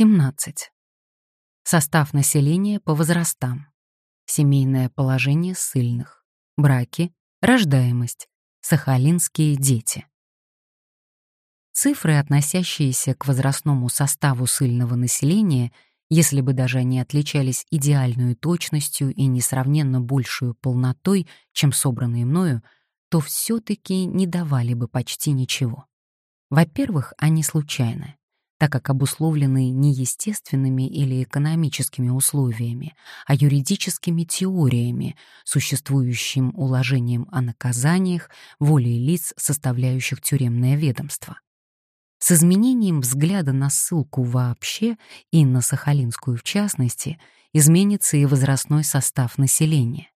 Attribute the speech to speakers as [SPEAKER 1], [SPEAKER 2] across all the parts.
[SPEAKER 1] 17. Состав населения по возрастам. Семейное положение ссыльных. Браки. Рождаемость. Сахалинские дети. Цифры, относящиеся к возрастному составу ссыльного населения, если бы даже они отличались идеальной точностью и несравненно большую полнотой, чем собранные мною, то все-таки не давали бы почти ничего. Во-первых, они случайны так как обусловлены не естественными или экономическими условиями, а юридическими теориями, существующим уложением о наказаниях, волей лиц, составляющих тюремное ведомство. С изменением взгляда на ссылку вообще и на Сахалинскую в частности изменится и возрастной состав населения.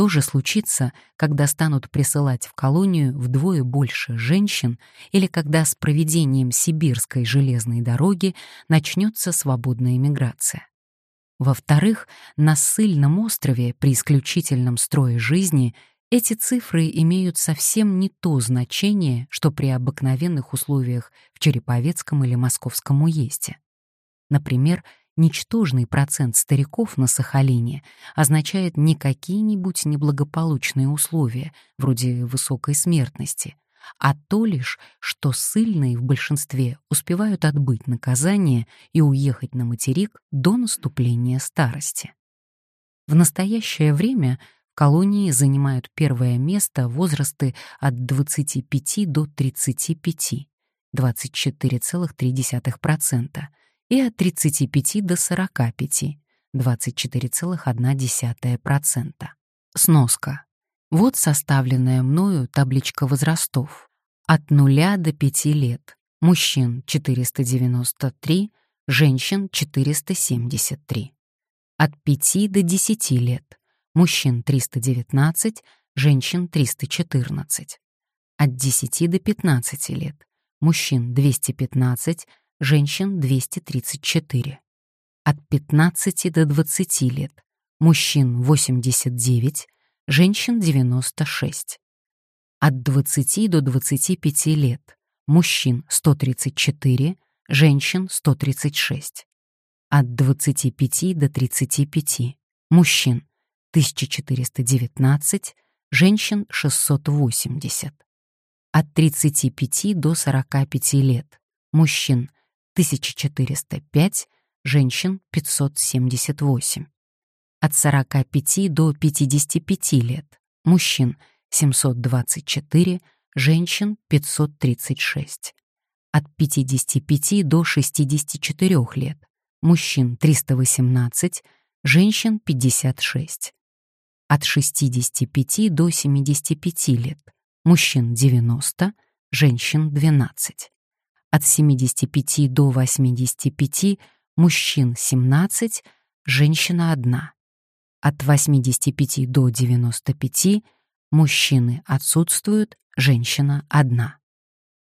[SPEAKER 1] То же случится, когда станут присылать в колонию вдвое больше женщин или когда с проведением сибирской железной дороги начнется свободная миграция. Во-вторых, на ссыльном острове при исключительном строе жизни эти цифры имеют совсем не то значение, что при обыкновенных условиях в Череповецком или Московском уезде. Например, ничтожный процент стариков на Сахалине означает не какие-нибудь неблагополучные условия, вроде высокой смертности, а то лишь, что ссыльные в большинстве успевают отбыть наказание и уехать на материк до наступления старости. В настоящее время в колонии занимают первое место возрасты от 25 до 35, 24,3%, и от 35 до 45, 24,1%. Сноска. Вот составленная мною табличка возрастов. От 0 до 5 лет. Мужчин 493, женщин 473. От 5 до 10 лет. Мужчин 319, женщин 314. От 10 до 15 лет. Мужчин 215, женщин 234. От 15 до 20 лет, мужчин 89, женщин 96. От 20 до 25 лет, мужчин 134, женщин 136. От 25 до 35, мужчин 1419, женщин 680. От 35 до 45 лет, мужчин 1405, женщин 578. От 45 до 55 лет, мужчин 724, женщин 536. От 55 до 64 лет, мужчин 318, женщин 56. От 65 до 75 лет, мужчин 90, женщин 12 от 75 до 85, мужчин 17, женщина одна. От 85 до 95 мужчины отсутствуют, женщина одна.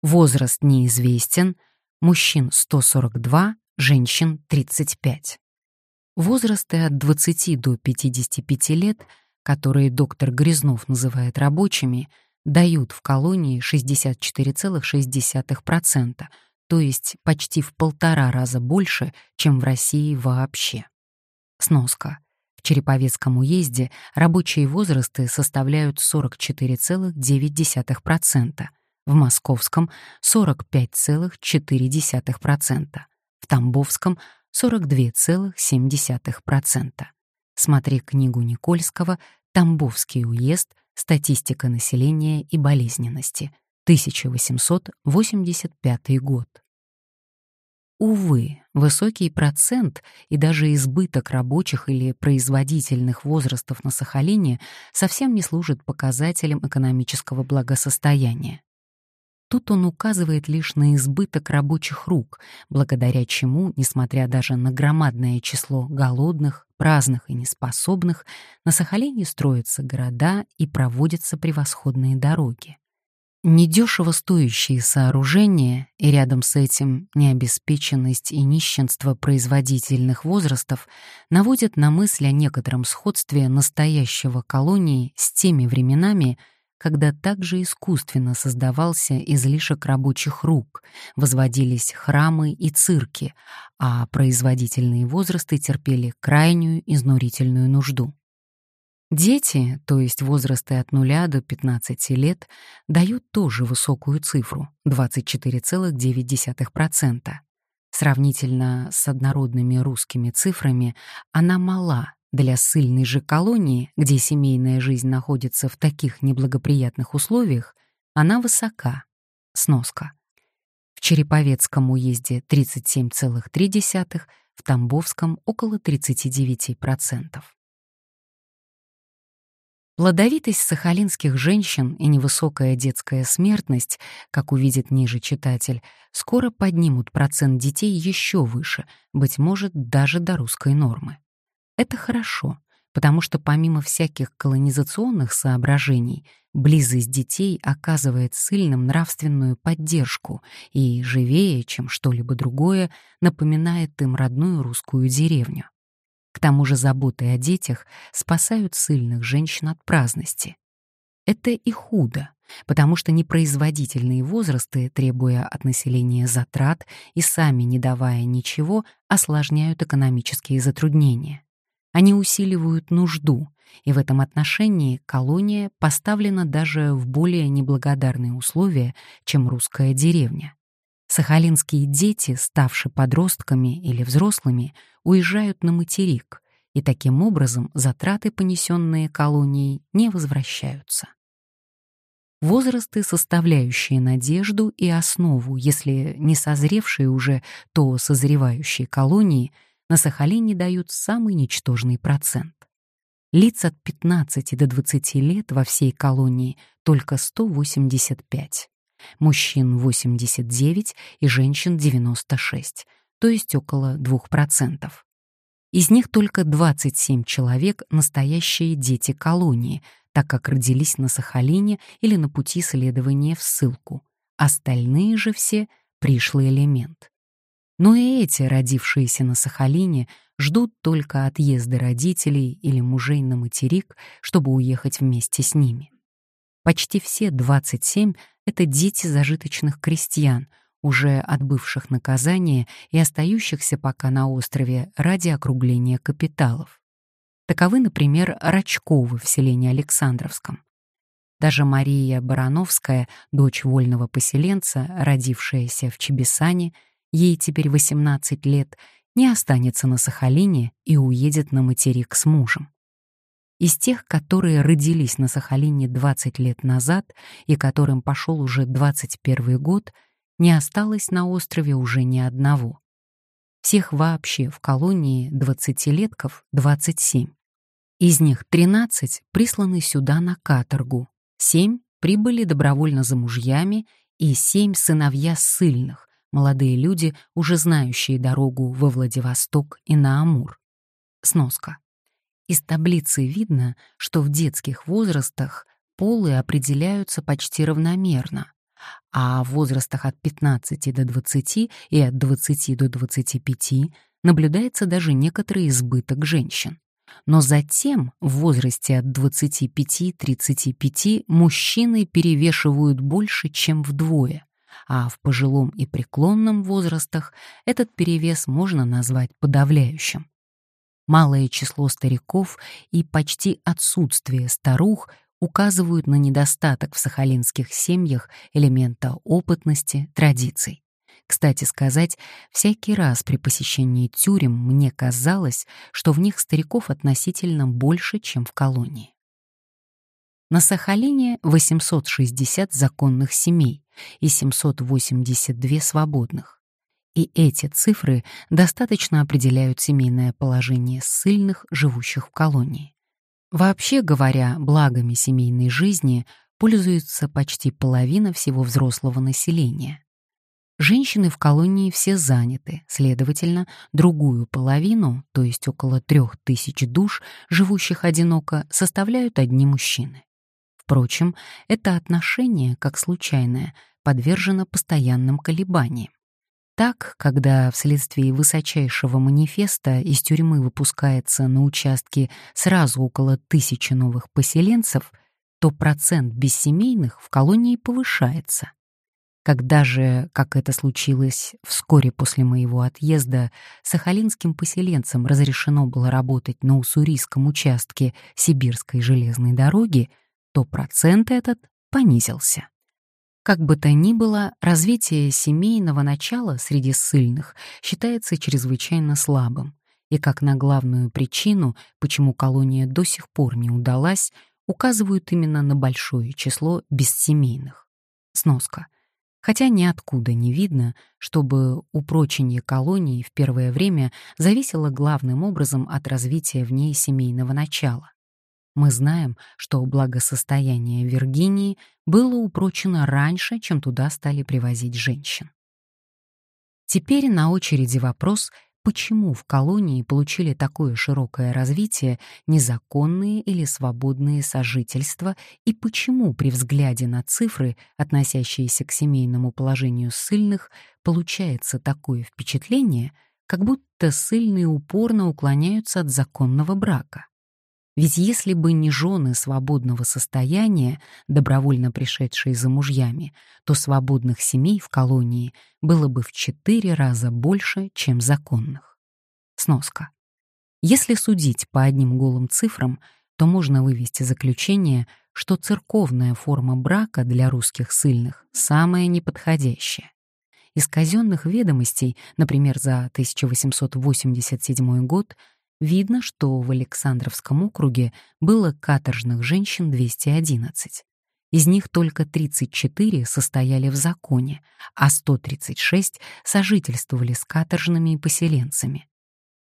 [SPEAKER 1] Возраст неизвестен, мужчин 142, женщин 35. Возрасты от 20 до 55 лет, которые доктор Грязнов называет рабочими, дают в колонии 64,6%, то есть почти в полтора раза больше, чем в России вообще. Сноска. В Череповецком уезде рабочие возрасты составляют 44,9%, в Московском — 45,4%, в Тамбовском — 42,7%. Смотри книгу Никольского «Тамбовский уезд. Статистика населения и болезненности. 1885 год. Увы, высокий процент и даже избыток рабочих или производительных возрастов на Сахалине совсем не служит показателем экономического благосостояния. Тут он указывает лишь на избыток рабочих рук, благодаря чему, несмотря даже на громадное число голодных, праздных и неспособных, на Сахалине строятся города и проводятся превосходные дороги. Недешево стоящие сооружения и рядом с этим необеспеченность и нищенство производительных возрастов наводят на мысль о некотором сходстве настоящего колонии с теми временами, когда также искусственно создавался излишек рабочих рук, возводились храмы и цирки, а производительные возрасты терпели крайнюю изнурительную нужду. Дети, то есть возрасты от 0 до 15 лет, дают тоже высокую цифру — 24,9%. Сравнительно с однородными русскими цифрами она мала для ссыльной же колонии, где семейная жизнь находится в таких неблагоприятных условиях, она высока. Сноска. В Череповецком уезде 37,3, в Тамбовском — около 39%. Плодовитость сахалинских женщин и невысокая детская смертность, как увидит ниже читатель, скоро поднимут процент детей еще выше, быть может, даже до русской нормы. Это хорошо, потому что помимо всяких колонизационных соображений, близость детей оказывает сильным нравственную поддержку и, живее, чем что-либо другое, напоминает им родную русскую деревню. К тому же заботы о детях спасают сильных женщин от праздности. Это и худо, потому что непроизводительные возрасты, требуя от населения затрат и сами не давая ничего, осложняют экономические затруднения. Они усиливают нужду, и в этом отношении колония поставлена даже в более неблагодарные условия, чем русская деревня. Сахалинские дети, ставшие подростками или взрослыми, уезжают на материк, и таким образом затраты, понесенные колонией, не возвращаются. Возрасты, составляющие надежду и основу, если не созревшие уже, то созревающие колонии, на Сахалине дают самый ничтожный процент. Лиц от 15 до 20 лет во всей колонии только 185 мужчин 89 и женщин 96, то есть около 2%. Из них только 27 человек — настоящие дети колонии, так как родились на Сахалине или на пути следования в ссылку. Остальные же все — пришлый элемент. Но и эти, родившиеся на Сахалине, ждут только отъезда родителей или мужей на материк, чтобы уехать вместе с ними. Почти все 27 — это дети зажиточных крестьян, уже отбывших наказание и остающихся пока на острове ради округления капиталов. Таковы, например, Рачковы в селении Александровском. Даже Мария Барановская, дочь вольного поселенца, родившаяся в Чебесане, ей теперь 18 лет, не останется на Сахалине и уедет на материк с мужем. Из тех, которые родились на Сахалине 20 лет назад и которым пошел уже 21 год, не осталось на острове уже ни одного. Всех вообще в колонии 20-летков 27. Из них 13 присланы сюда на каторгу, 7 прибыли добровольно за мужьями и 7 сыновья ссыльных, молодые люди, уже знающие дорогу во Владивосток и на Амур. Сноска. Из таблицы видно, что в детских возрастах полы определяются почти равномерно, а в возрастах от 15 до 20 и от 20 до 25 наблюдается даже некоторый избыток женщин. Но затем в возрасте от 25-35 мужчины перевешивают больше, чем вдвое, а в пожилом и преклонном возрастах этот перевес можно назвать подавляющим. Малое число стариков и почти отсутствие старух указывают на недостаток в сахалинских семьях элемента опытности, традиций. Кстати сказать, всякий раз при посещении тюрем мне казалось, что в них стариков относительно больше, чем в колонии. На Сахалине 860 законных семей и 782 свободных и эти цифры достаточно определяют семейное положение ссыльных, живущих в колонии. Вообще говоря, благами семейной жизни пользуется почти половина всего взрослого населения. Женщины в колонии все заняты, следовательно, другую половину, то есть около трех тысяч душ, живущих одиноко, составляют одни мужчины. Впрочем, это отношение, как случайное, подвержено постоянным колебаниям. Так, когда вследствие высочайшего манифеста из тюрьмы выпускается на участке сразу около тысячи новых поселенцев, то процент бессемейных в колонии повышается. Когда же, как это случилось вскоре после моего отъезда, сахалинским поселенцам разрешено было работать на уссурийском участке Сибирской железной дороги, то процент этот понизился. Как бы то ни было, развитие семейного начала среди ссыльных считается чрезвычайно слабым, и как на главную причину, почему колония до сих пор не удалась, указывают именно на большое число бессемейных. Сноска. Хотя ниоткуда не видно, чтобы упрочение колонии в первое время зависело главным образом от развития в ней семейного начала. Мы знаем, что благосостояние Виргинии было упрочено раньше, чем туда стали привозить женщин. Теперь на очереди вопрос, почему в колонии получили такое широкое развитие незаконные или свободные сожительства и почему при взгляде на цифры, относящиеся к семейному положению ссыльных, получается такое впечатление, как будто ссыльные упорно уклоняются от законного брака. Ведь если бы не жены свободного состояния, добровольно пришедшие за мужьями, то свободных семей в колонии было бы в четыре раза больше, чем законных. Сноска. Если судить по одним голым цифрам, то можно вывести заключение, что церковная форма брака для русских сыльных самая неподходящая. Из казенных ведомостей, например, за 1887 год, видно, что в Александровском округе было каторжных женщин 211. Из них только 34 состояли в законе, а 136 сожительствовали с каторжными поселенцами.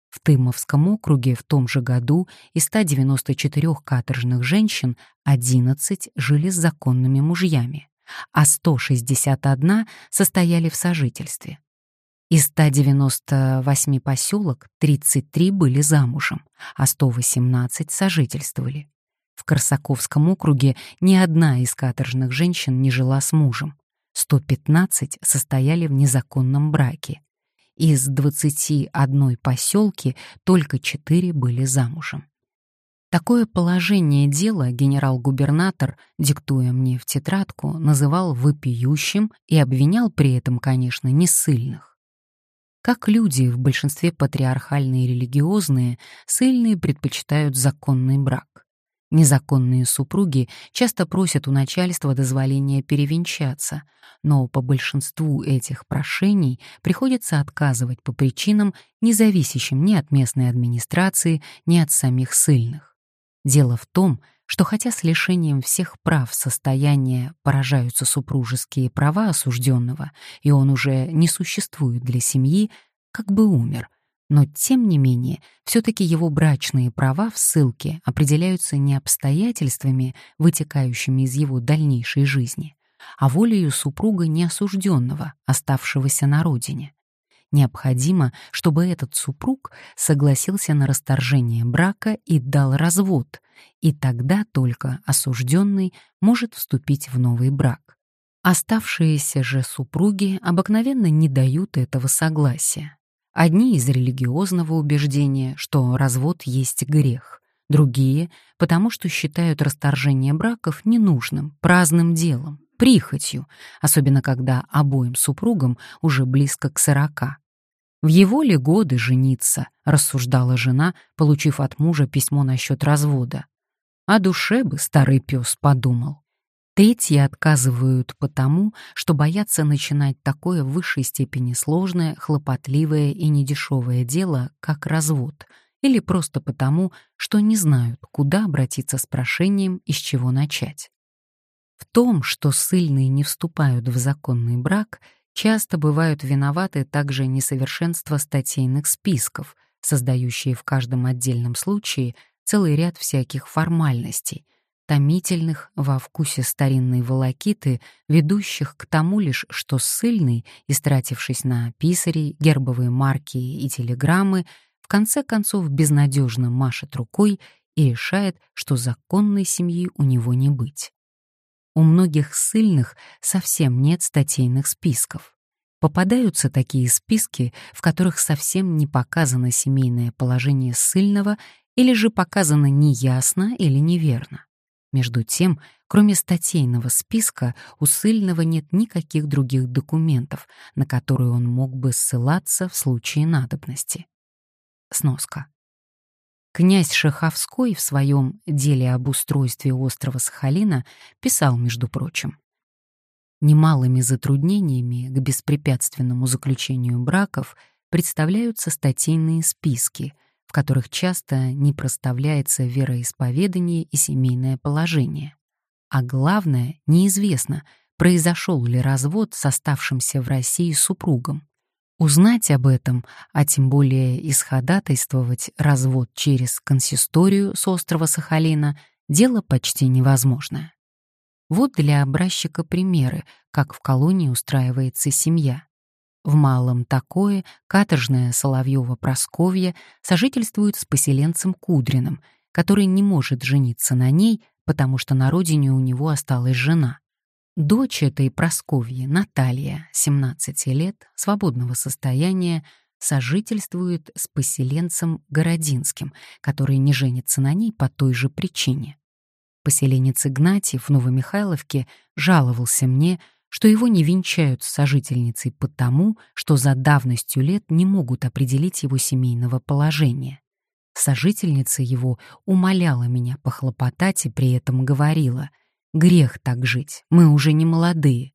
[SPEAKER 1] В Тымовском округе в том же году из 194 каторжных женщин 11 жили с законными мужьями, а 161 состояли в сожительстве. Из 198 поселок 33 были замужем, а 118 сожительствовали. В Корсаковском округе ни одна из каторжных женщин не жила с мужем. 115 состояли в незаконном браке. Из 21 поселки только 4 были замужем. Такое положение дела генерал-губернатор, диктуя мне в тетрадку, называл вопиющим и обвинял при этом, конечно, не ссыльных. Как люди, в большинстве патриархальные религиозные, сильные предпочитают законный брак. Незаконные супруги часто просят у начальства дозволения перевенчаться, но по большинству этих прошений приходится отказывать по причинам, не зависящим ни от местной администрации, ни от самих сильных. Дело в том, что хотя с лишением всех прав состояния поражаются супружеские права осужденного, и он уже не существует для семьи, как бы умер, но тем не менее все-таки его брачные права в ссылке определяются не обстоятельствами, вытекающими из его дальнейшей жизни, а волею супруга неосужденного, оставшегося на родине. Необходимо, чтобы этот супруг согласился на расторжение брака и дал развод, и тогда только осужденный может вступить в новый брак. Оставшиеся же супруги обыкновенно не дают этого согласия. Одни из религиозного убеждения, что развод есть грех, другие — потому что считают расторжение браков ненужным, праздным делом, прихотью, особенно когда обоим супругам уже близко к сорока. В его ли годы жениться, рассуждала жена, получив от мужа письмо насчет развода. О душе бы старый пес подумал. Третьи отказывают потому, что боятся начинать такое в высшей степени сложное, хлопотливое и недешевое дело, как развод, или просто потому, что не знают, куда обратиться с прошением и с чего начать. В том, что ссыльные не вступают в законный брак, часто бывают виноваты также несовершенство статейных списков, создающие в каждом отдельном случае целый ряд всяких формальностей, томительных во вкусе старинной волокиты, ведущих к тому лишь, что ссыльный, истратившись на писарей, гербовые марки и телеграммы, в конце концов безнадежно машет рукой и решает, что законной семьи у него не быть. У многих ссыльных совсем нет статейных списков. Попадаются такие списки, в которых совсем не показано семейное положение ссыльного или же показано неясно или неверно. Между тем, кроме статейного списка, у Сыльного нет никаких других документов, на которые он мог бы ссылаться в случае надобности. Сноска. Князь Шаховской в своем «Деле об устройстве острова Сахалина» писал, между прочим, Немалыми затруднениями к беспрепятственному заключению браков представляются статейные списки, в которых часто не проставляется вероисповедание и семейное положение. А главное, неизвестно, произошел ли развод с оставшимся в России супругом. Узнать об этом, а тем более исходатайствовать развод через консисторию с острова Сахалина, дело почти невозможное. Вот для образчика примеры, как в колонии устраивается семья. В Малом такое каторжная Соловьева Просковья сожительствует с поселенцем Кудриным, который не может жениться на ней, потому что на родине у него осталась жена. Дочь этой Просковьи, Наталья, 17 лет, свободного состояния, сожительствует с поселенцем Городинским, который не женится на ней по той же причине. Поселенец Игнатий в Новомихайловке жаловался мне, что его не венчают с сожительницей потому, что за давностью лет не могут определить его семейного положения. Сожительница его умоляла меня похлопотать и при этом говорила «Грех так жить, мы уже не молодые».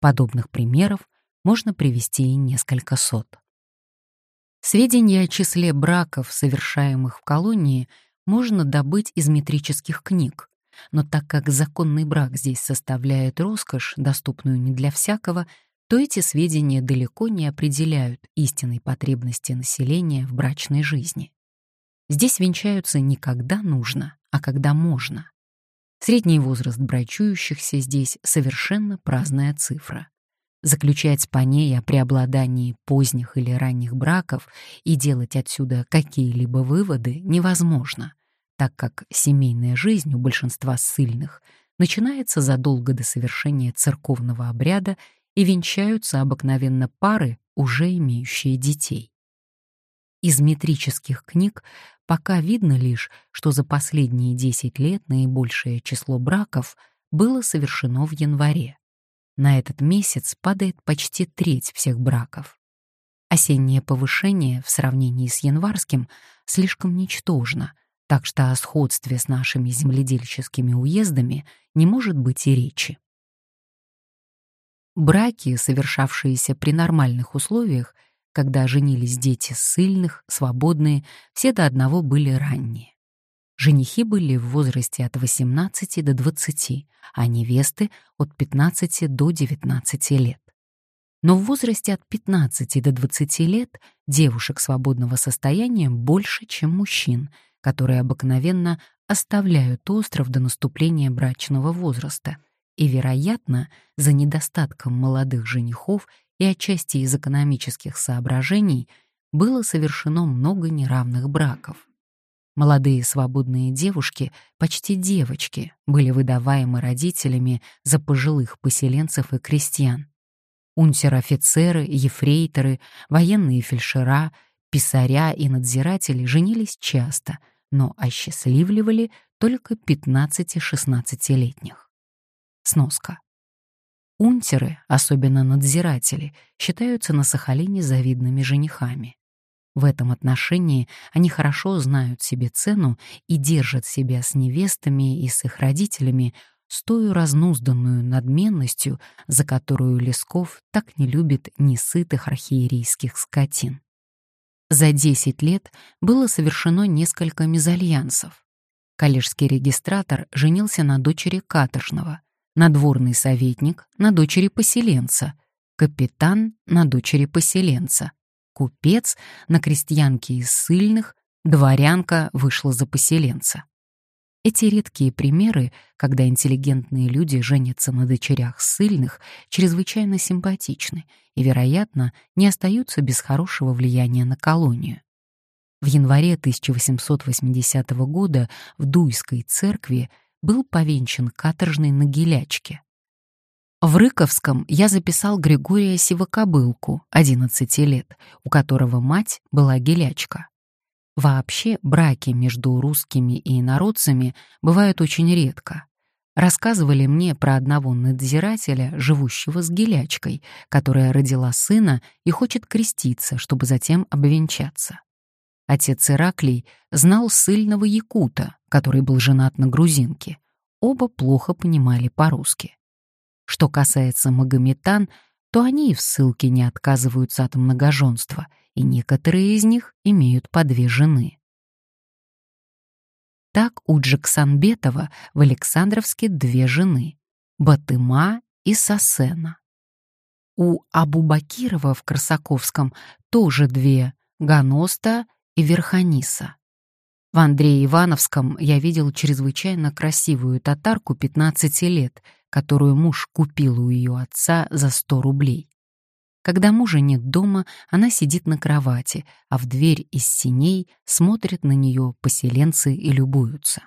[SPEAKER 1] Подобных примеров можно привести и несколько сот. Сведения о числе браков, совершаемых в колонии, можно добыть из метрических книг, но так как законный брак здесь составляет роскошь, доступную не для всякого, то эти сведения далеко не определяют истинной потребности населения в брачной жизни. Здесь венчаются не когда нужно, а когда можно. Средний возраст брачующихся здесь совершенно праздная цифра. Заключать по ней о преобладании поздних или ранних браков и делать отсюда какие-либо выводы невозможно — так как семейная жизнь у большинства ссыльных начинается задолго до совершения церковного обряда и венчаются обыкновенно пары, уже имеющие детей. Из метрических книг пока видно лишь, что за последние 10 лет наибольшее число браков было совершено в январе. На этот месяц падает почти треть всех браков. Осеннее повышение в сравнении с январским слишком ничтожно — так что о сходстве с нашими земледельческими уездами не может быть и речи. Браки, совершавшиеся при нормальных условиях, когда женились дети ссыльных, свободные, все до одного были ранние. Женихи были в возрасте от 18 до 20, а невесты — от 15 до 19 лет. Но в возрасте от 15 до 20 лет девушек свободного состояния больше, чем мужчин — которые обыкновенно оставляют остров до наступления брачного возраста, и, вероятно, за недостатком молодых женихов и отчасти из экономических соображений было совершено много неравных браков. Молодые свободные девушки, почти девочки, были выдаваемы родителями за пожилых поселенцев и крестьян. Унтер-офицеры, ефрейторы, военные фельдшера, писаря и надзиратели женились часто — но осчастливливали только 15-16-летних. Сноска. Унтеры, особенно надзиратели, считаются на Сахалине завидными женихами. В этом отношении они хорошо знают себе цену и держат себя с невестами и с их родителями с той разнузданную надменностью, за которую Лесков так не любит несытых архиерейских скотин. За 10 лет было совершено несколько мезальянсов. Коллежский регистратор женился на дочери каторжного, надворный советник — на дочери поселенца, капитан — на дочери поселенца, купец — на крестьянке из сыльных, дворянка вышла за поселенца. Эти редкие примеры, когда интеллигентные люди женятся на дочерях ссыльных, чрезвычайно симпатичны и, вероятно, не остаются без хорошего влияния на колонию. В январе 1880 года в Дуйской церкви был повенчан каторжный на гелячке. В Рыковском я записал Григория Сивокобылку, 11 лет, у которого мать была гелячка. Вообще браки между русскими и инородцами бывают очень редко, Рассказывали мне про одного надзирателя, живущего с гелячкой, которая родила сына и хочет креститься, чтобы затем обвенчаться. Отец Ираклий знал сыльного якута, который был женат на грузинке. Оба плохо понимали по-русски. Что касается магометан, то они и в ссылке не отказываются от многоженства, и некоторые из них имеют по две жены. Так у Джексанбетова в Александровске две жены — Батыма и Сасена. У Абубакирова в Красаковском тоже две — Ганоста и Верханиса. В Андрее Ивановском я видел чрезвычайно красивую татарку 15 лет, которую муж купил у ее отца за 100 рублей. Когда мужа нет дома, она сидит на кровати, а в дверь из синей смотрят на нее поселенцы и любуются.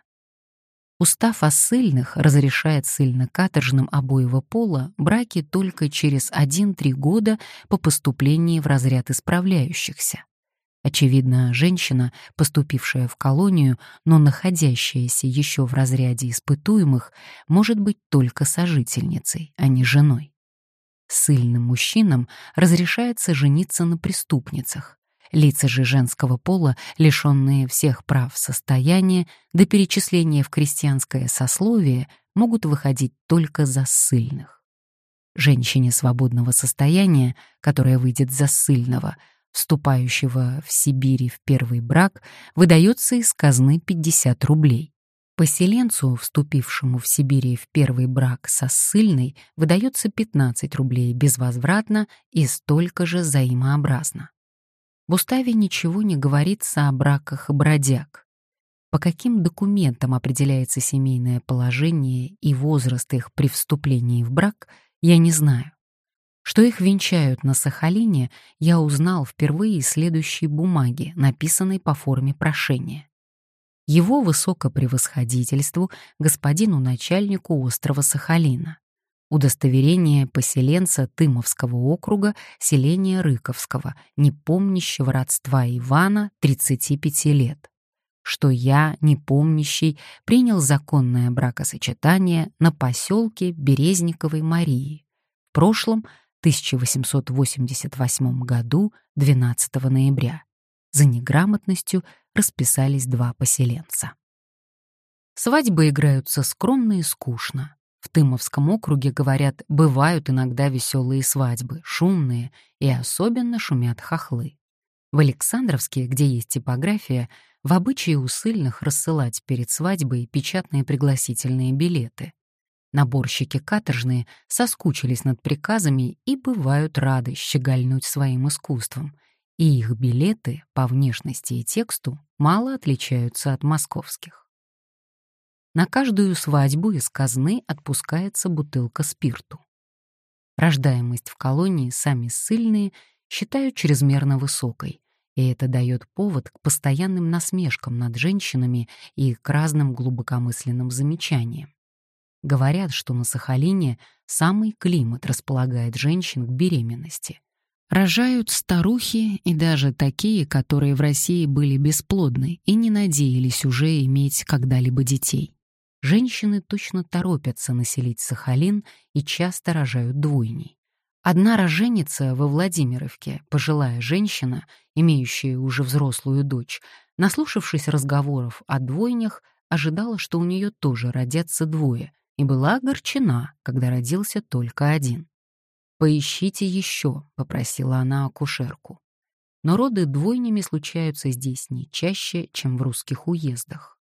[SPEAKER 1] Устав о ссыльных разрешает ссыльно-каторжным обоего пола браки только через 1-3 года по поступлении в разряд исправляющихся. Очевидно, женщина, поступившая в колонию, но находящаяся еще в разряде испытуемых, может быть только сожительницей, а не женой. Сыльным мужчинам разрешается жениться на преступницах. Лица же женского пола, лишенные всех прав состояния, до перечисления в крестьянское сословие, могут выходить только за ссыльных. Женщине свободного состояния, которая выйдет за ссыльного, вступающего в Сибири в первый брак, выдается из казны 50 рублей. Поселенцу, вступившему в Сибири в первый брак со ссыльной, выдается 15 рублей безвозвратно и столько же взаимообразно. В уставе ничего не говорится о браках бродяг. По каким документам определяется семейное положение и возраст их при вступлении в брак, я не знаю. Что их венчают на Сахалине, я узнал впервые из следующей бумаги, написанной по форме прошения его высокопревосходительству господину начальнику острова Сахалина. Удостоверение поселенца Тымовского округа, селения Рыковского, не помнящего родства Ивана, 35 лет. Что я, не помнящий, принял законное бракосочетание на поселке Березниковой Марии. В прошлом, 1888 году, 12 ноября. За неграмотностью расписались два поселенца. Свадьбы играются скромно и скучно. В Тымовском округе, говорят, бывают иногда веселые свадьбы, шумные, и особенно шумят хохлы. В Александровске, где есть типография, в обычае у сыльных рассылать перед свадьбой печатные пригласительные билеты. Наборщики каторжные соскучились над приказами и бывают рады щегольнуть своим искусством — и их билеты по внешности и тексту мало отличаются от московских. На каждую свадьбу из казны отпускается бутылка спирту. Рождаемость в колонии сами ссыльные считают чрезмерно высокой, и это дает повод к постоянным насмешкам над женщинами и к разным глубокомысленным замечаниям. Говорят, что на Сахалине самый климат располагает женщин к беременности — Рожают старухи и даже такие, которые в России были бесплодны и не надеялись уже иметь когда-либо детей. Женщины точно торопятся населить Сахалин и часто рожают двойней. Одна роженица во Владимировке, пожилая женщина, имеющая уже взрослую дочь, наслушавшись разговоров о двойнях, ожидала, что у нее тоже родятся двое, и была огорчена, когда родился только один. «Поищите еще», — попросила она акушерку. Но роды двойнями случаются здесь не чаще, чем в русских уездах.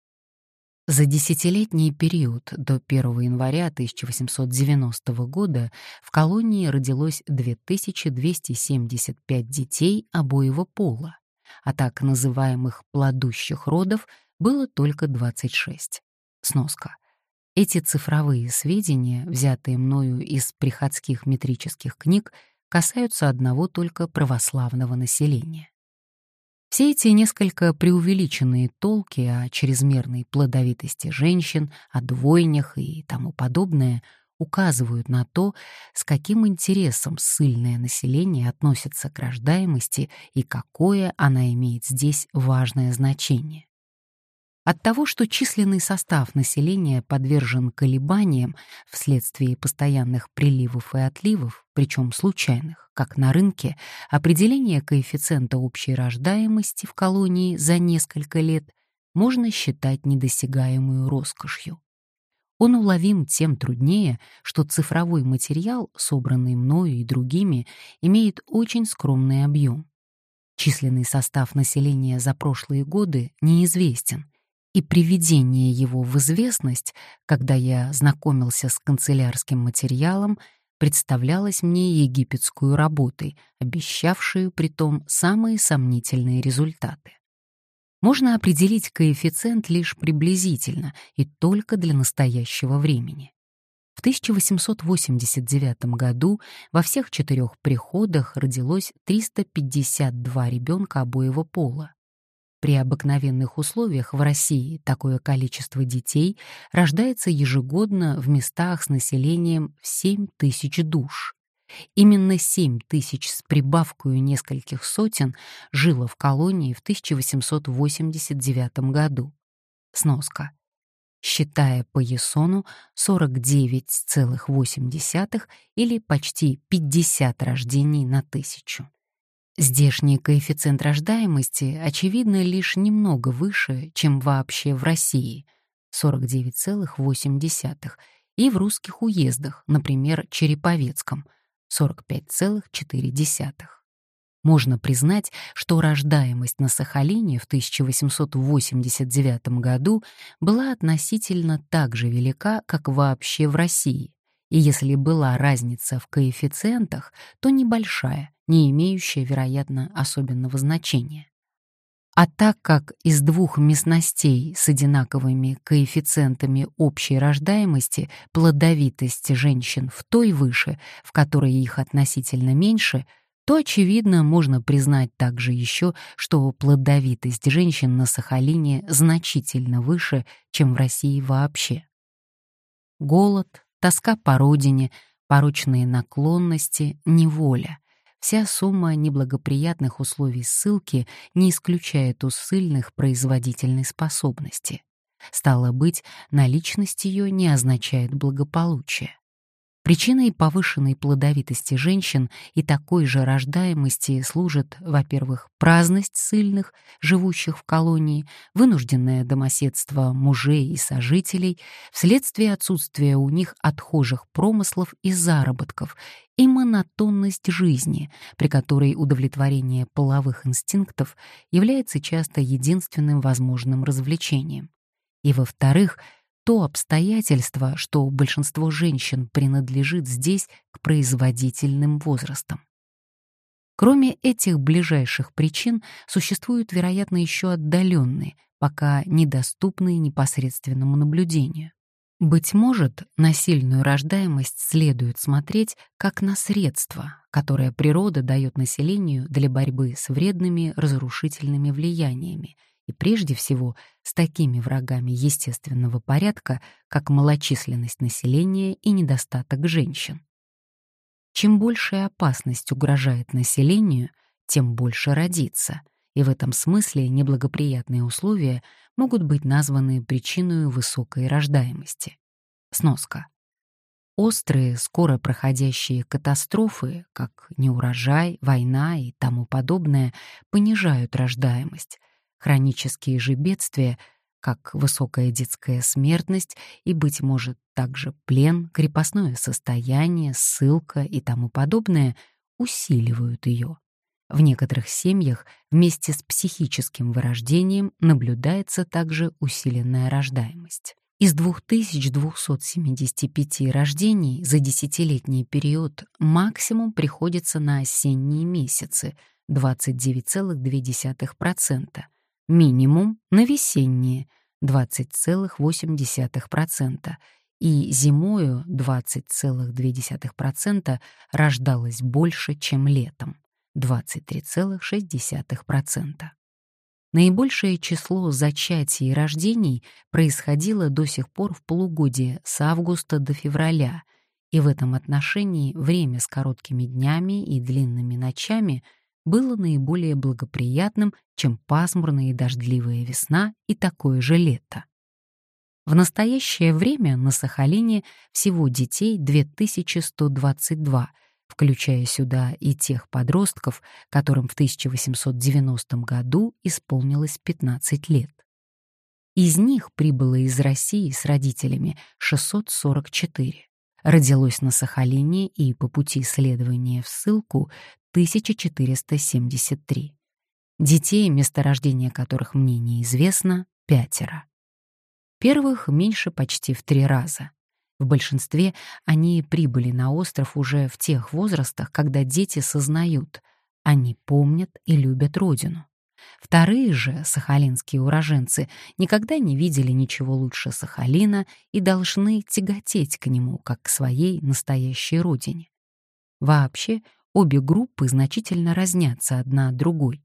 [SPEAKER 1] За десятилетний период до 1 января 1890 года в колонии родилось 2275 детей обоего пола, а так называемых плодущих родов было только 26. Сноска. Эти цифровые сведения, взятые мною из приходских метрических книг, касаются одного только православного населения. Все эти несколько преувеличенные толки о чрезмерной плодовитости женщин, о двойнях и тому подобное указывают на то, с каким интересом ссыльное население относится к рождаемости и какое она имеет здесь важное значение. От того, что численный состав населения подвержен колебаниям вследствие постоянных приливов и отливов, причем случайных, как на рынке, определение коэффициента общей рождаемости в колонии за несколько лет можно считать недосягаемую роскошью. Он уловим тем труднее, что цифровой материал, собранный мною и другими, имеет очень скромный объем. Численный состав населения за прошлые годы неизвестен — и приведение его в известность, когда я знакомился с канцелярским материалом, представлялось мне египетскую работой, обещавшую притом самые сомнительные результаты. Можно определить коэффициент лишь приблизительно и только для настоящего времени. В 1889 году во всех четырех приходах родилось 352 ребенка обоего пола. При обыкновенных условиях в России такое количество детей рождается ежегодно в местах с населением в 7 тысяч душ. Именно 7 тысяч с прибавкой нескольких сотен жило в колонии в 1889 году. Сноска. Считая по Есону 49,8 или почти 50 рождений на тысячу. Здешний коэффициент рождаемости, очевидно, лишь немного выше, чем вообще в России — 49,8, и в русских уездах, например, Череповецком — 45,4. Можно признать, что рождаемость на Сахалине в 1889 году была относительно так же велика, как вообще в России, и если была разница в коэффициентах, то небольшая, не имеющая, вероятно, особенного значения. А так как из двух местностей с одинаковыми коэффициентами общей рождаемости плодовитость женщин в той выше, в которой их относительно меньше, то, очевидно, можно признать также еще, что плодовитость женщин на Сахалине значительно выше, чем в России вообще. Голод, тоска по родине, порочные наклонности, неволя. Вся сумма неблагоприятных условий ссылки не исключает у ссыльных производительной способности. Стало быть, наличность ее не означает благополучие. Причиной повышенной плодовитости женщин и такой же рождаемости служит, во-первых, праздность сильных, живущих в колонии, вынужденное домоседство мужей и сожителей, вследствие отсутствия у них отхожих промыслов и заработков, и монотонность жизни, при которой удовлетворение половых инстинктов является часто единственным возможным развлечением. И, во-вторых, то обстоятельство, что большинство женщин принадлежит здесь к производительным возрастам. Кроме этих ближайших причин существуют, вероятно, еще отдаленные, пока недоступные непосредственному наблюдению. Быть может, на сильную рождаемость следует смотреть как на средство, которое природа дает населению для борьбы с вредными разрушительными влияниями и прежде всего с такими врагами естественного порядка, как малочисленность населения и недостаток женщин. Чем большая опасность угрожает населению, тем больше родится, и в этом смысле неблагоприятные условия могут быть названы причиной высокой рождаемости. Сноска. Острые, скоро проходящие катастрофы, как неурожай, война и тому подобное, понижают рождаемость, Хронические же бедствия, как высокая детская смертность и, быть может, также плен, крепостное состояние, ссылка и тому подобное, усиливают ее. В некоторых семьях вместе с психическим вырождением наблюдается также усиленная рождаемость. Из 2275 рождений за десятилетний период максимум приходится на осенние месяцы — 29,2%, минимум на весенние 20,8% и зимою 20,2% рождалось больше, чем летом 23,6%. Наибольшее число зачатий и рождений происходило до сих пор в полугодие с августа до февраля, и в этом отношении время с короткими днями и длинными ночами было наиболее благоприятным, чем пасмурная и дождливая весна и такое же лето. В настоящее время на Сахалине всего детей 2122, включая сюда и тех подростков, которым в 1890 году исполнилось 15 лет. Из них прибыло из России с родителями 644. Родилось на Сахалине и по пути следования в ссылку 1473. Детей, месторождение которых мне неизвестно, пятеро. Первых меньше почти в три раза. В большинстве они прибыли на остров уже в тех возрастах, когда дети сознают, они помнят и любят родину. Вторые же, сахалинские уроженцы, никогда не видели ничего лучше Сахалина и должны тяготеть к нему, как к своей настоящей родине. Вообще, обе группы значительно разнятся одна от другой.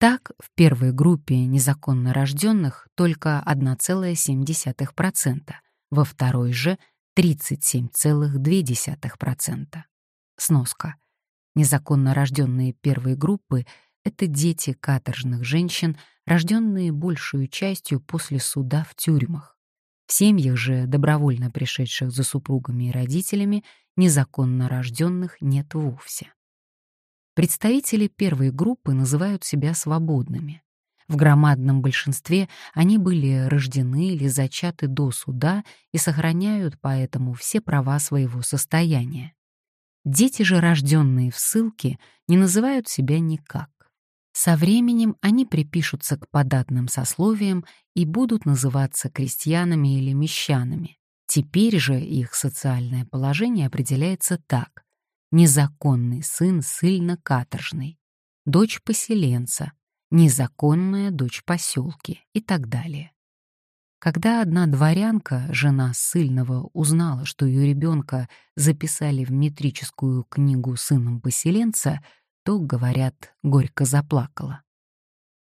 [SPEAKER 1] Так, в первой группе незаконно рожденных только 1,7%, во второй же 37,2%. Сноска. Незаконно рожденные первой группы это дети каторжных женщин, рожденные большую частью после суда в тюрьмах. В семьях же, добровольно пришедших за супругами и родителями, незаконно рожденных нет вовсе. Представители первой группы называют себя свободными. В громадном большинстве они были рождены или зачаты до суда и сохраняют поэтому все права своего состояния. Дети же, рожденные в ссылке, не называют себя никак. Со временем они припишутся к податным сословиям и будут называться крестьянами или мещанами. Теперь же их социальное положение определяется так. Незаконный сын ссыльно-каторжный, дочь поселенца, незаконная дочь поселки и так далее. Когда одна дворянка, жена ссыльного, узнала, что ее ребенка записали в метрическую книгу сыном поселенца, то, говорят, горько заплакала.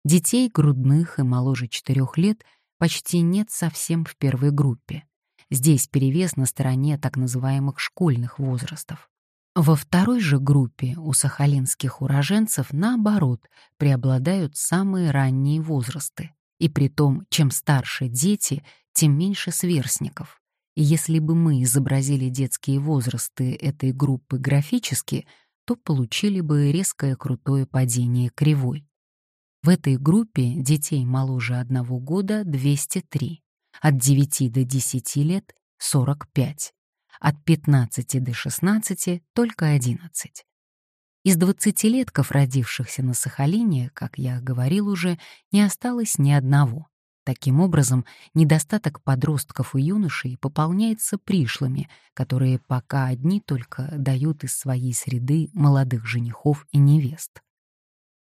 [SPEAKER 1] Детей грудных и моложе четырех лет почти нет совсем в первой группе. Здесь перевес на стороне так называемых школьных возрастов. Во второй же группе у сахалинских уроженцев, наоборот, преобладают самые ранние возрасты. И при том, чем старше дети, тем меньше сверстников. И если бы мы изобразили детские возрасты этой группы графически — то получили бы резкое крутое падение кривой. В этой группе детей моложе одного года 203, от 9 до 10 лет — 45, от 15 до 16 — только 11. Из двадцатилетков, родившихся на Сахалине, как я говорил уже, не осталось ни одного. Таким образом, недостаток подростков и юношей пополняется пришлыми, которые пока одни только дают из своей среды молодых женихов и невест.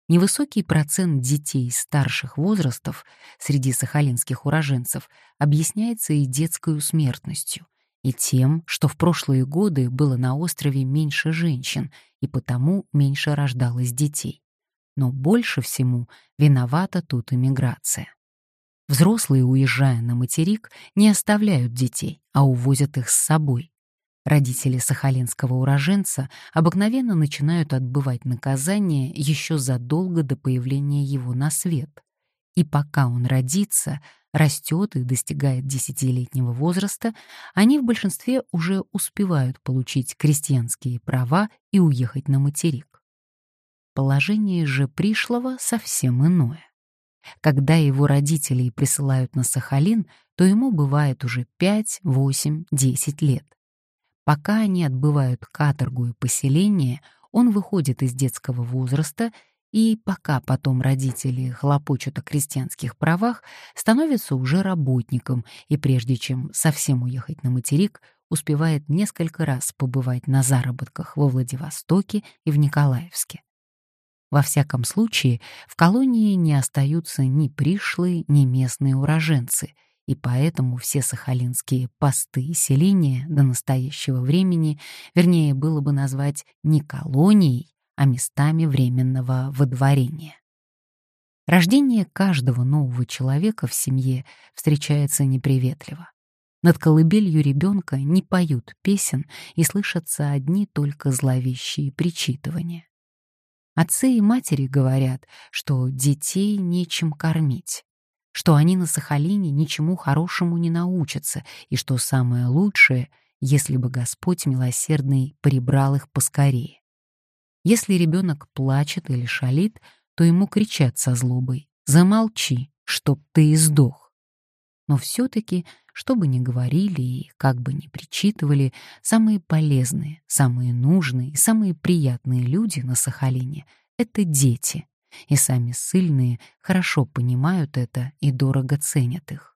[SPEAKER 1] Невысокий процент детей старших возрастов среди сахалинских уроженцев объясняется и детской смертностью, и тем, что в прошлые годы было на острове меньше женщин, и потому меньше рождалось детей. Но больше всему виновата тут иммиграция. Взрослые, уезжая на материк, не оставляют детей, а увозят их с собой. Родители сахалинского уроженца обыкновенно начинают отбывать наказание еще задолго до появления его на свет. И пока он родится, растет и достигает десятилетнего возраста, они в большинстве уже успевают получить крестьянские права и уехать на материк. Положение же пришлого совсем иное. Когда его родители присылают на Сахалин, то ему бывает уже 5, 8, 10 лет. Пока они отбывают каторгу и поселение, он выходит из детского возраста и пока потом родители хлопочут о крестьянских правах, становится уже работником и прежде чем совсем уехать на материк, успевает несколько раз побывать на заработках во Владивостоке и в Николаевске. Во всяком случае, в колонии не остаются ни пришлые, ни местные уроженцы, и поэтому все сахалинские посты и селения до настоящего времени, вернее, было бы назвать не колонией, а местами временного водворения. Рождение каждого нового человека в семье встречается неприветливо. Над колыбелью ребенка не поют песен и слышатся одни только зловещие причитывания. Отцы и матери говорят, что детей нечем кормить, что они на Сахалине ничему хорошему не научатся, и что самое лучшее, если бы Господь милосердный прибрал их поскорее. Если ребенок плачет или шалит, то ему кричат со злобой «Замолчи, чтоб ты и сдох». Но все-таки, что бы ни говорили и как бы ни причитывали, самые полезные, самые нужные и самые приятные люди на Сахалине — это дети, и сами сильные хорошо понимают это и дорого ценят их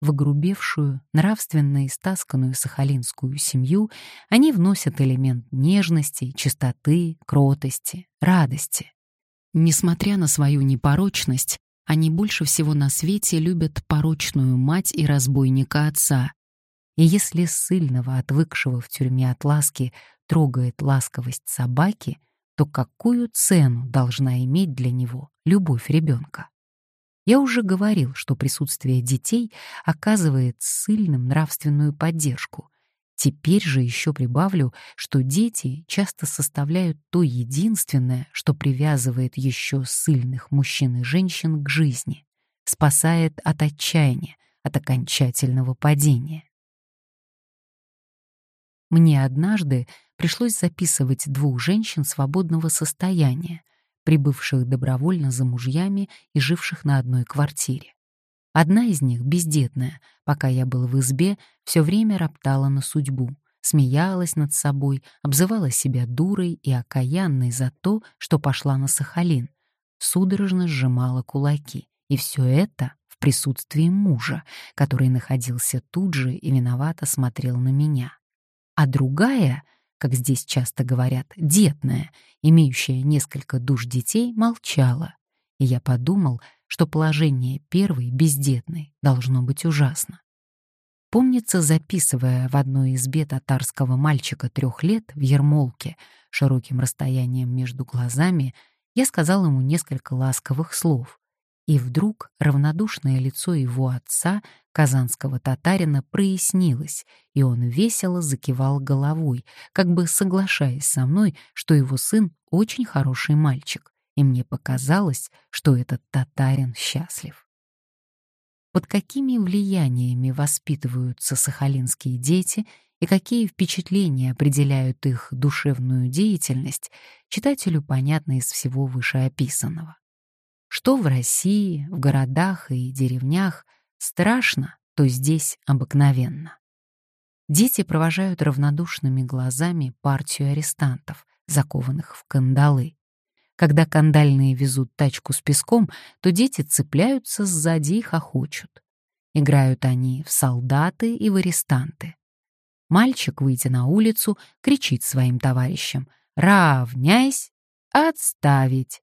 [SPEAKER 1] в огрубевшую, нравственно истасканную сахалинскую семью они вносят элемент нежности, чистоты, кротости, радости. Несмотря на свою непорочность, они больше всего на свете любят порочную мать и разбойника отца. И если сильного, отвыкшего в тюрьме от ласки, трогает ласковость собаки, то какую цену должна иметь для него любовь ребенка? Я уже говорил, что присутствие детей оказывает сильным нравственную поддержку. Теперь же еще прибавлю, что дети часто составляют то единственное, что привязывает еще сильных мужчин и женщин к жизни, спасает от отчаяния, от окончательного падения. Мне однажды пришлось записывать двух женщин свободного состояния, прибывших добровольно за мужьями и живших на одной квартире. Одна из них, бездетная, пока я был в избе, все время роптала на судьбу, смеялась над собой, обзывала себя дурой и окаянной за то, что пошла на Сахалин, судорожно сжимала кулаки. И все это в присутствии мужа, который находился тут же и виновато смотрел на меня. А другая — как здесь часто говорят, детная, имеющая несколько душ детей, молчала. И я подумал, что положение первой, бездетной, должно быть ужасно. Помнится, записывая в одной избе татарского мальчика трех лет в Ермолке, широким расстоянием между глазами, я сказал ему несколько ласковых слов. И вдруг равнодушное лицо его отца, казанского татарина, прояснилось, и он весело закивал головой, как бы соглашаясь со мной, что его сын очень хороший мальчик, и мне показалось, что этот татарин счастлив. Под какими влияниями воспитываются сахалинские дети и какие впечатления определяют их душевную деятельность, читателю понятно из всего вышеописанного. Что в России, в городах и деревнях страшно, то здесь обыкновенно. Дети провожают равнодушными глазами партию арестантов, закованных в кандалы. Когда кандальные везут тачку с песком, то дети цепляются сзади и хохочут. Играют они в солдаты и в арестанты. Мальчик, выйдя на улицу, кричит своим товарищам «Равняйсь! Отставить!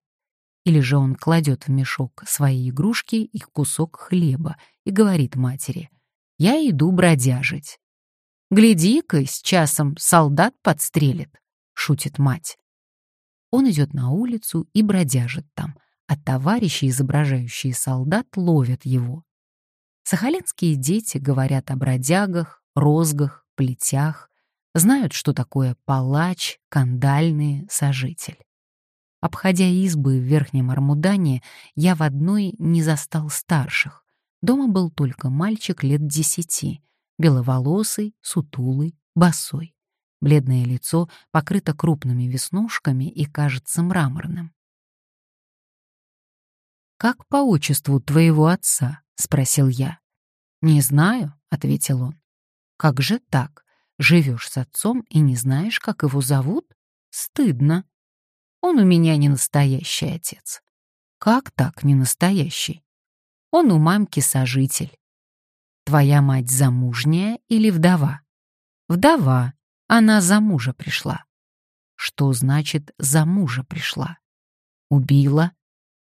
[SPEAKER 1] Или же он кладет в мешок свои игрушки и кусок хлеба и говорит матери, «Я иду бродяжить». «Гляди-ка, с часом солдат подстрелит», — шутит мать. Он идет на улицу и бродяжит там, а товарищи, изображающие солдат, ловят его. Сахалинские дети говорят о бродягах, розгах, плетях, знают, что такое палач, кандальный, сожитель. Обходя избы в Верхнем Армудане, я в одной не застал старших. Дома был только мальчик лет десяти, беловолосый, сутулый, босой. Бледное лицо покрыто крупными веснушками и кажется мраморным. «Как по отчеству твоего отца?» — спросил я. «Не знаю», — ответил он. «Как же так? Живешь с отцом и не знаешь, как его зовут? Стыдно». Он у меня не настоящий отец. Как так не настоящий? Он у мамки сожитель. Твоя мать замужняя или вдова? Вдова. Она за мужа пришла. Что значит «за мужа пришла»? Убила.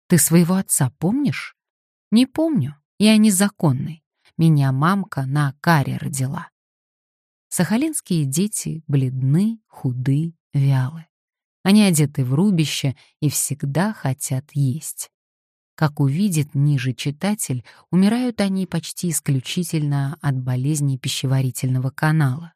[SPEAKER 1] Ты своего отца помнишь? Не помню. Я незаконный. Меня мамка на каре родила. Сахалинские дети бледны, худы, вялы. Они одеты в рубище и всегда хотят есть. Как увидит ниже читатель, умирают они почти исключительно от болезней пищеварительного канала.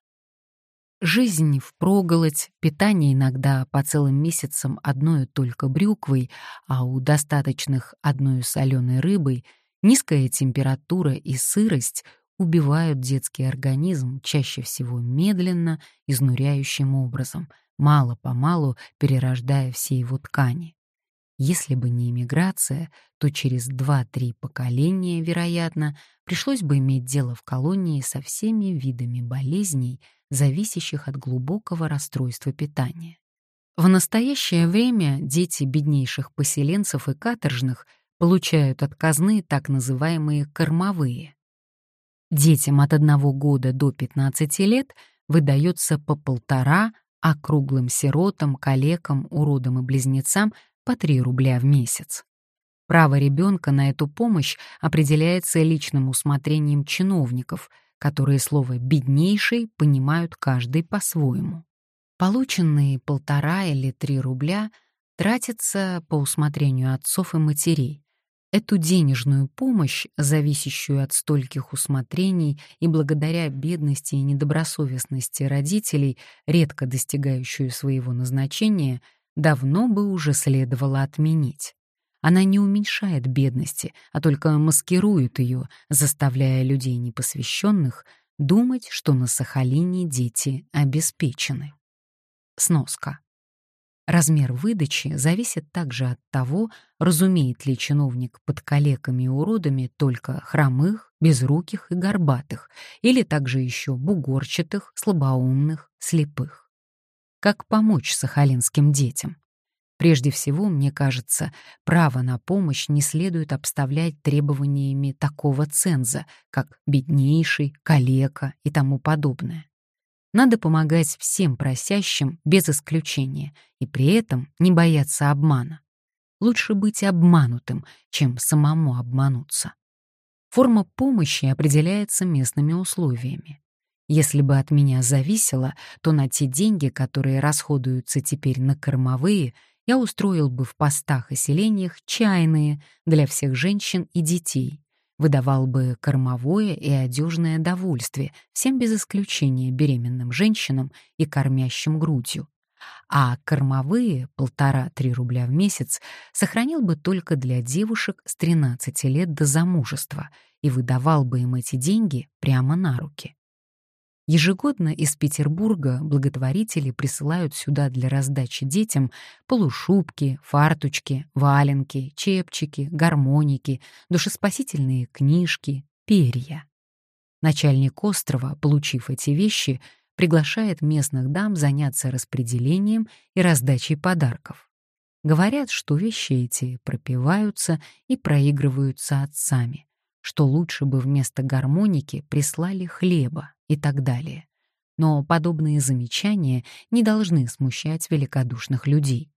[SPEAKER 1] Жизнь впроголодь, питание иногда по целым месяцам одной только брюквой, а у достаточных одной соленой рыбой, низкая температура и сырость убивают детский организм чаще всего медленно, изнуряющим образом, мало-помалу перерождая все его ткани. Если бы не иммиграция, то через 2-3 поколения, вероятно, пришлось бы иметь дело в колонии со всеми видами болезней, зависящих от глубокого расстройства питания. В настоящее время дети беднейших поселенцев и каторжных получают от казны так называемые кормовые. Детям от 1 года до 15 лет выдается по полтора, а круглым сиротам, калекам, уродам и близнецам по 3 рубля в месяц. Право ребенка на эту помощь определяется личным усмотрением чиновников, которые слово «беднейший» понимают каждый по-своему. Полученные полтора или три рубля тратятся по усмотрению отцов и матерей. Эту денежную помощь, зависящую от стольких усмотрений и благодаря бедности и недобросовестности родителей, редко достигающую своего назначения, давно бы уже следовало отменить. Она не уменьшает бедности, а только маскирует ее, заставляя людей непосвященных думать, что на Сахалине дети обеспечены. Сноска. Размер выдачи зависит также от того, разумеет ли чиновник под калеками и уродами только хромых, безруких и горбатых, или также еще бугорчатых, слабоумных, слепых. Как помочь сахалинским детям? Прежде всего, мне кажется, право на помощь не следует обставлять требованиями такого ценза, как беднейший, калека и тому подобное. Надо помогать всем просящим без исключения и при этом не бояться обмана. Лучше быть обманутым, чем самому обмануться. Форма помощи определяется местными условиями. Если бы от меня зависело, то на те деньги, которые расходуются теперь на кормовые, я устроил бы в постах и селениях чайные для всех женщин и детей, выдавал бы кормовое и одежное довольствие всем без исключения беременным женщинам и кормящим грудью. А кормовые, полтора-три рубля в месяц, сохранил бы только для девушек с 13 лет до замужества и выдавал бы им эти деньги прямо на руки. Ежегодно из Петербурга благотворители присылают сюда для раздачи детям полушубки, фарточки, валенки, чепчики, гармоники, душеспасительные книжки, перья. Начальник острова, получив эти вещи, приглашает местных дам заняться распределением и раздачей подарков. Говорят, что вещи эти пропиваются и проигрываются отцами, что лучше бы вместо гармоники прислали хлеба и так далее. Но подобные замечания не должны смущать великодушных людей.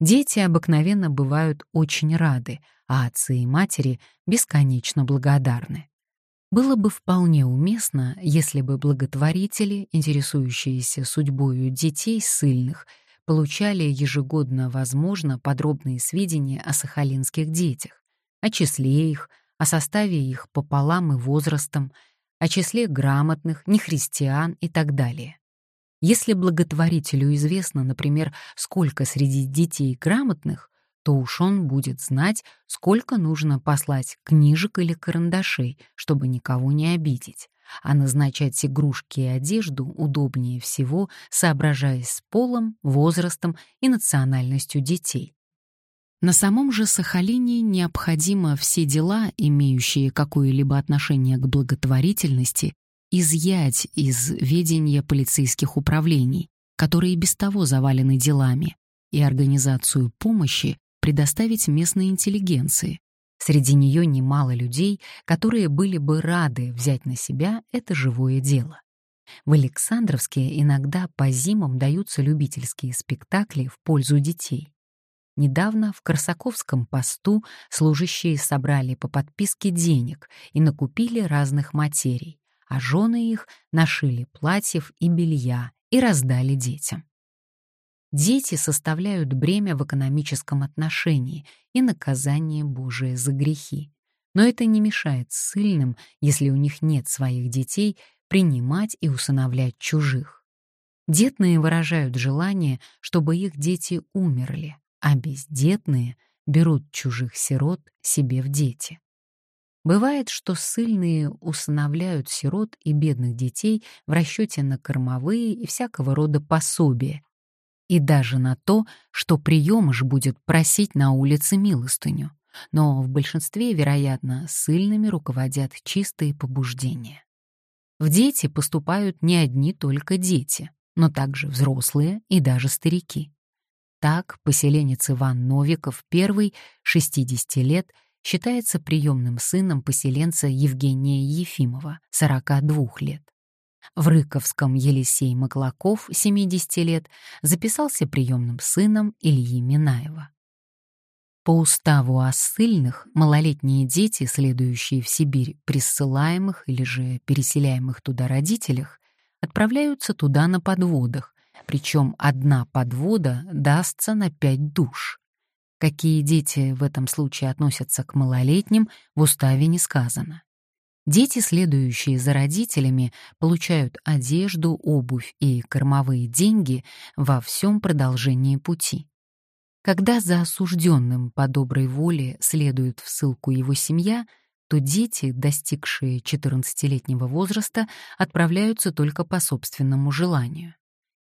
[SPEAKER 1] Дети обыкновенно бывают очень рады, а отцы и матери бесконечно благодарны. Было бы вполне уместно, если бы благотворители, интересующиеся судьбою детей ссыльных, получали ежегодно, возможно, подробные сведения о сахалинских детях, о числе их, о составе их пополам и возрастом, о числе грамотных, нехристиан и так далее. Если благотворителю известно, например, сколько среди детей грамотных, то уж он будет знать, сколько нужно послать книжек или карандашей, чтобы никого не обидеть, а назначать игрушки и одежду удобнее всего, соображаясь с полом, возрастом и национальностью детей. На самом же Сахалине необходимо все дела, имеющие какое-либо отношение к благотворительности, изъять из ведения полицейских управлений, которые без того завалены делами, и организацию помощи предоставить местной интеллигенции. Среди нее немало людей, которые были бы рады взять на себя это живое дело. В Александровске иногда по зимам даются любительские спектакли в пользу детей. Недавно в Корсаковском посту служащие собрали по подписке денег и накупили разных материй, а жены их нашили платьев и белья и раздали детям. Дети составляют бремя в экономическом отношении и наказание Божие за грехи. Но это не мешает ссыльным, если у них нет своих детей, принимать и усыновлять чужих. Детные выражают желание, чтобы их дети умерли, а бездетные берут чужих сирот себе в дети. Бывает, что ссыльные усыновляют сирот и бедных детей в расчете на кормовые и всякого рода пособия, и даже на то, что приемыш будет просить на улице милостыню. Но в большинстве, вероятно, ссыльными руководят чистые побуждения. В дети поступают не одни только дети, но также взрослые и даже старики. Так, поселенец Иван Новиков, первый, 60 лет, считается приемным сыном поселенца Евгения Ефимова, 42 лет. В Рыковском Елисей Маклаков, 70 лет, записался приемным сыном Ильи Минаева. По уставу о ссыльных малолетние дети, следующие в Сибирь при ссылаемых или же переселяемых туда родителях, отправляются туда на подводах, причем одна подвода дастся на пять душ. Какие дети в этом случае относятся к малолетним, в уставе не сказано. Дети, следующие за родителями, получают одежду, обувь и кормовые деньги во всем продолжении пути. Когда за осужденным по доброй воле следует в ссылку его семья, то дети, достигшие 14-летнего возраста, отправляются только по собственному желанию.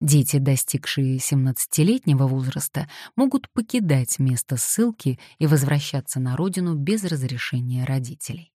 [SPEAKER 1] Дети, достигшие 17-летнего возраста, могут покидать место ссылки и возвращаться на родину без разрешения родителей.